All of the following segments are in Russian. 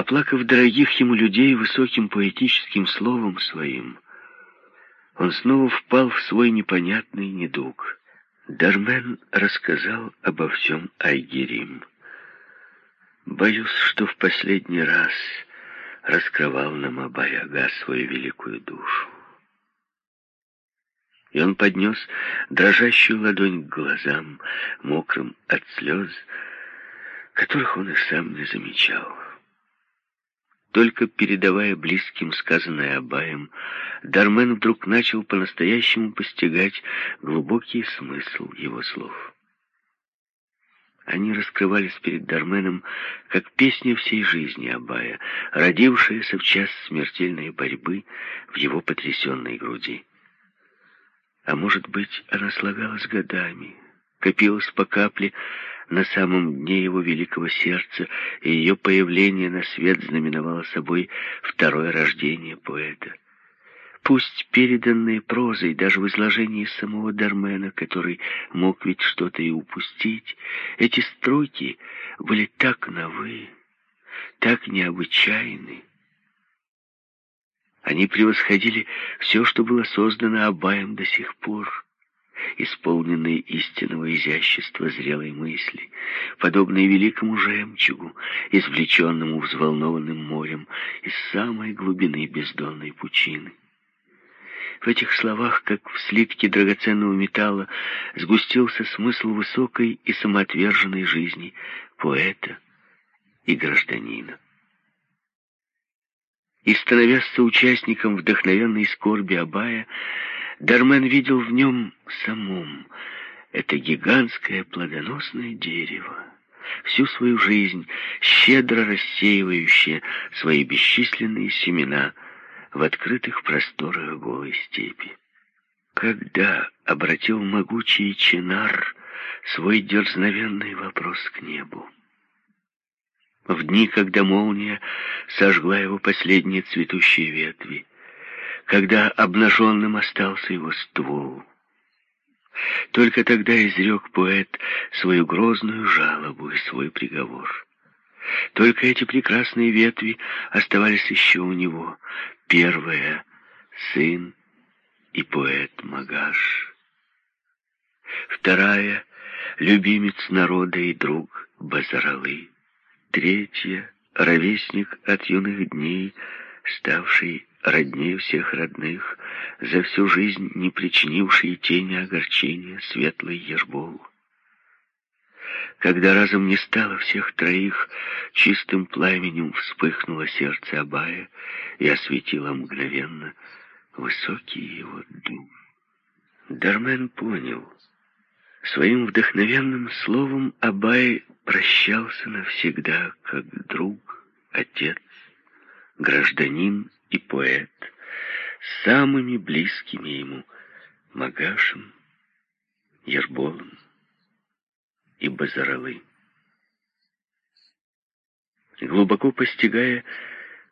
Оплакав дорогих ему людей высоким поэтическим словом своим, он снова впал в свой непонятный недуг. Дармен рассказал обо всем Айгерим. Боюсь, что в последний раз раскрывал нам Абай-ага свою великую душу. И он поднес дрожащую ладонь к глазам, мокрым от слез, которых он и сам не замечал. Только передавая близким сказанное Абаем, Дармен вдруг начал по-настоящему постигать глубокий смысл его слов. Они раскрывались перед Дарменом, как песня всей жизни Абая, родившаяся в час смертельной борьбы в его потрясенной груди. А может быть, она слагалась годами, копилась по капле на самом дне его великого сердца, и ее появление на свет знаменовало собой второе рождение поэта. Пусть переданные прозой, даже в изложении самого Дармена, который мог ведь что-то и упустить, эти строки были так новы, так необычайны. Они превосходили все, что было создано Абаем до сих пор исполненные истинного изящества зрелой мысли, подобные великому жемчугу, извлеченному взволнованным морем из самой глубины бездонной пучины. В этих словах, как в слитке драгоценного металла, сгустился смысл высокой и самоотверженной жизни поэта и гражданина. И, становясь соучастником вдохновенной скорби Абая, Дармен видел в нем самом это гигантское плодоносное дерево, всю свою жизнь щедро рассеивающее свои бесчисленные семена в открытых просторах голой степи. Когда обратил могучий Чинар свой дерзновенный вопрос к небу? В дни, когда молния сожгла его последние цветущие ветви, когда обнаженным остался его ствол. Только тогда изрек поэт свою грозную жалобу и свой приговор. Только эти прекрасные ветви оставались еще у него. Первая — сын и поэт Магаш. Вторая — любимец народа и друг Базаралы. Третья — ровесник от юных дней, ставший роднее всех родных, за всю жизнь не причинивший тени огорчения, светлый Ербол. Когда разом не стало всех троих, чистым пламенем вспыхнуло сердце Абая и осветило мгновенно высокий его дум. Дармен понял. Своим вдохновенным словом Абай прощался навсегда, как друг, отец, гражданин и поэт, самыми близкими ему Магашем, Ерболом и Базаралы. Глубоко постигая,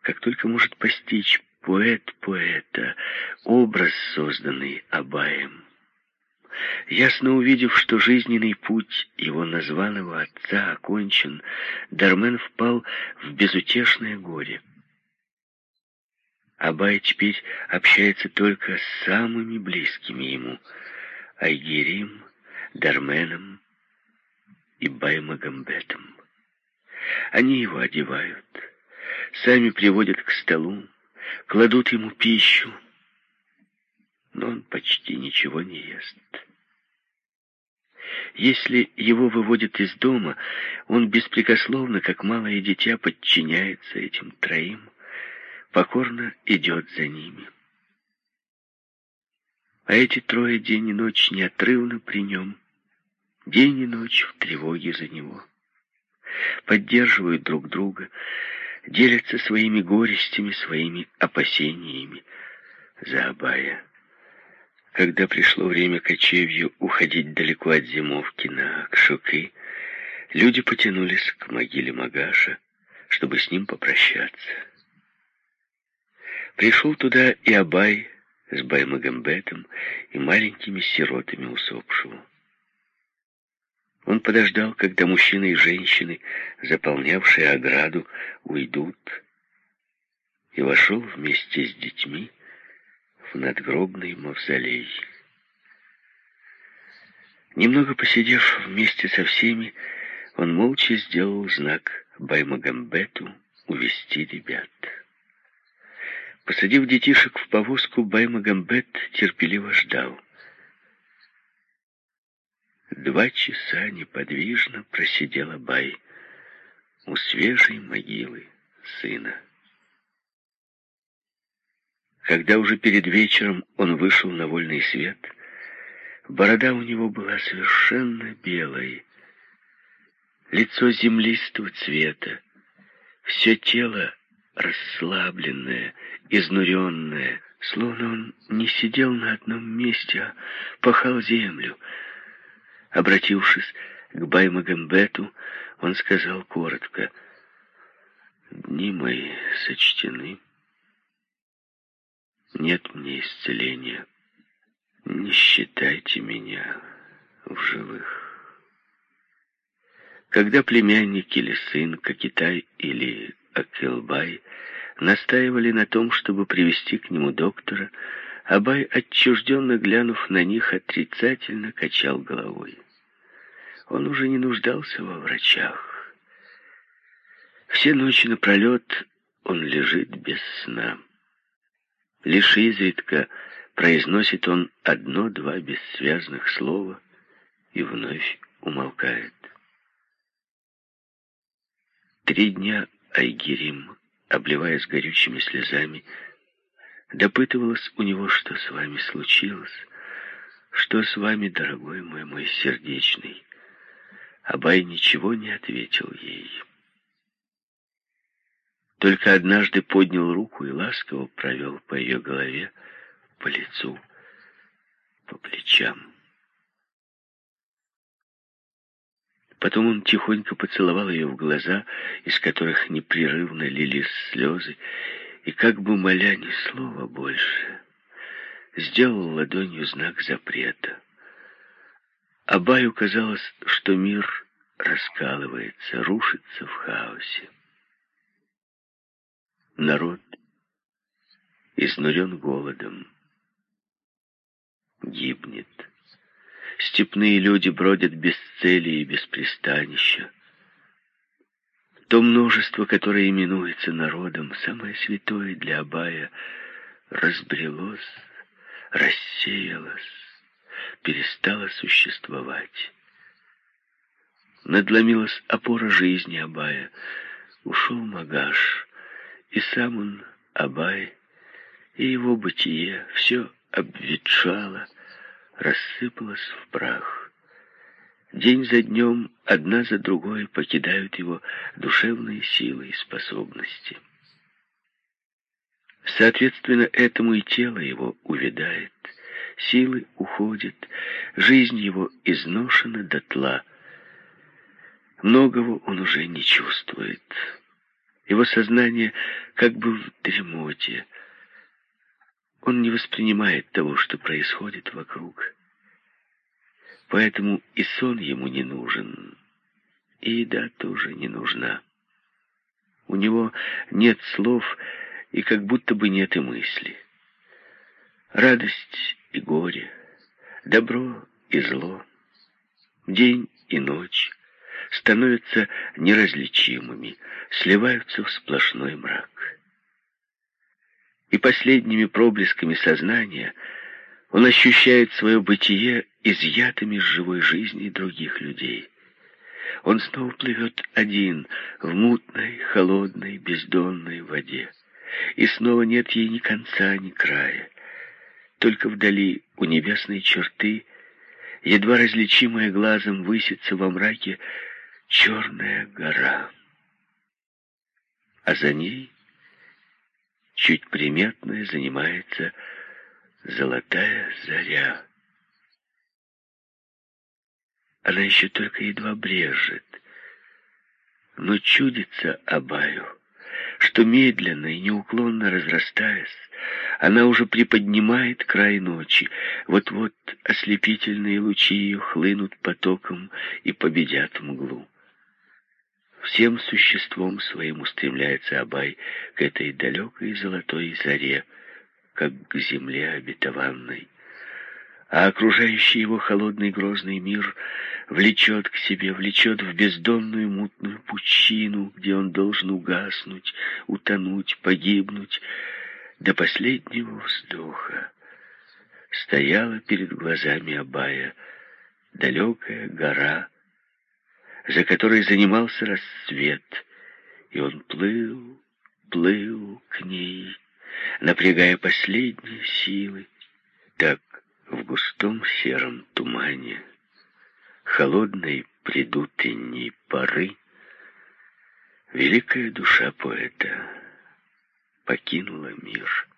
как только может постичь поэт поэта, образ, созданный Абаем, Ясно увидев, что жизненный путь его названного отца окончен, Дармен впал в безутешное горе. Абай теперь общается только с самыми близкими ему — Айгерим, Дарменом и Баймагамбетом. Они его одевают, сами приводят к столу, кладут ему пищу, но он почти ничего не ест. Если его выводят из дома, он беспрекословно, как малое дитя, подчиняется этим троим, покорно идет за ними. А эти трое день и ночь неотрывно при нем, день и ночь в тревоге за него. Поддерживают друг друга, делятся своими горестями, своими опасениями за Абая. Когда пришло время кочевью уходить далеко от зимовки на Акшуки, люди потянулись к могиле Магаша, чтобы с ним попрощаться. Пришел туда и Абай с Баймагамбетом и маленькими сиротами усопшего. Он подождал, когда мужчины и женщины, заполнявшие ограду, уйдут, и вошел вместе с детьми в надгробный мавзолей. Немного посидев вместе со всеми, он молча сделал знак Баймагамбету увести ребят. Посадив детишек в повозку, Баймагамбет терпеливо ждал. Два часа неподвижно просидела Бай у свежей могилы сына. Когда уже перед вечером он вышел на вольный свет, борода у него была совершенно белой, лицо землистого цвета, все тело расслабленное, изнуренное, словно он не сидел на одном месте, а пахал землю — Обратившись к Баймагамбету, он сказал коротко, «Дни мои сочтены. Нет мне исцеления. Не считайте меня в живых». Когда племянник или сын, Кокитай или Акелбай настаивали на том, чтобы привести к нему доктора, Абай, отчужденно глянув на них, отрицательно качал головой. Он уже не нуждался во врачах. Все ночи напролет он лежит без сна. Лишь изредка произносит он одно-два бессвязных слова и вновь умолкает. Три дня Айгерим, обливаясь горючими слезами, допытывалась у него, что с вами случилось, что с вами, дорогой мой, мой сердечный. Абай ничего не ответил ей. Только однажды поднял руку и ласково провел по ее голове, по лицу, по плечам. Потом он тихонько поцеловал ее в глаза, из которых непрерывно лились слезы, и, как бы моля ни слова больше, сделал ладонью знак запрета. Абаю казалось, что мир раскалывается, рушится в хаосе. Народ изнурен голодом, гибнет. Степные люди бродят без цели и без пристанища. То множество, которое именуется народом, самое святое для Абая, разбрелось, рассеялось, перестало существовать. Надломилась опора жизни Абая. Ушел Магаш, и сам он, Абай, и его бытие все обветшало, рассыпалось в прах. День за днем, одна за другой, покидают его душевные силы и способности. Соответственно, этому и тело его увядает, силы уходят, жизнь его изношена дотла. Многого он уже не чувствует. Его сознание как бы в дремоте. Он не воспринимает того, что происходит вокруг. Поэтому и сон ему не нужен, и еда тоже не нужна. У него нет слов и как будто бы нет и мысли. Радость и горе, добро и зло, день и ночь становятся неразличимыми, сливаются в сплошной мрак. И последними проблесками сознания он ощущает свое бытие изъятыми из живой жизни других людей. Он снова плывет один в мутной, холодной, бездонной воде. И снова нет ей ни конца, ни края. Только вдали, у небесной черты, едва различимая глазом, высится во мраке черная гора. А за ней, чуть приметная, занимается золотая заря. Она еще только едва брежет. Но чудится Абаю, что медленно и неуклонно разрастаясь, Она уже приподнимает край ночи. Вот-вот ослепительные лучи ее хлынут потоком и победят мглу. Всем существом своим устремляется Абай к этой далекой золотой заре, как к земле обетованной. А окружающий его холодный грозный мир влечет к себе, влечет в бездонную мутную пучину, где он должен угаснуть, утонуть, погибнуть, до последнего вздоха. Стояла перед глазами Абая далекая гора, за которой занимался рассвет, и он плыл, плыл к ней, напрягая последние силы. Так в густом сером тумане, холодной предутренней поры, великая душа поэта покинула мир.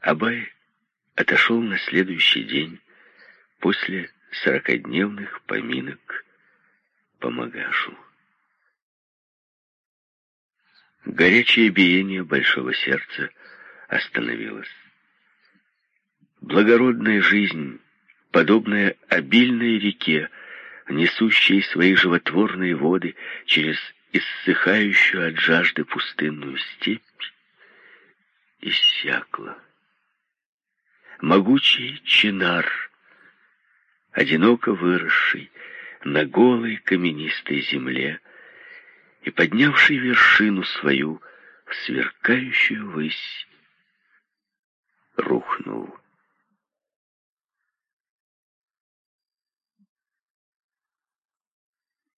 Абай отошел на следующий день после сорокодневных поминок по Магашу. Горячее биение большого сердца остановилось. Благородная жизнь, подобная обильной реке, несущей свои животворные воды через иссыхающую от жажды пустынную степь, иссякла. Могучий чинар, одиноко выросший на голой каменистой земле и поднявший вершину свою в сверкающую высь, рухнул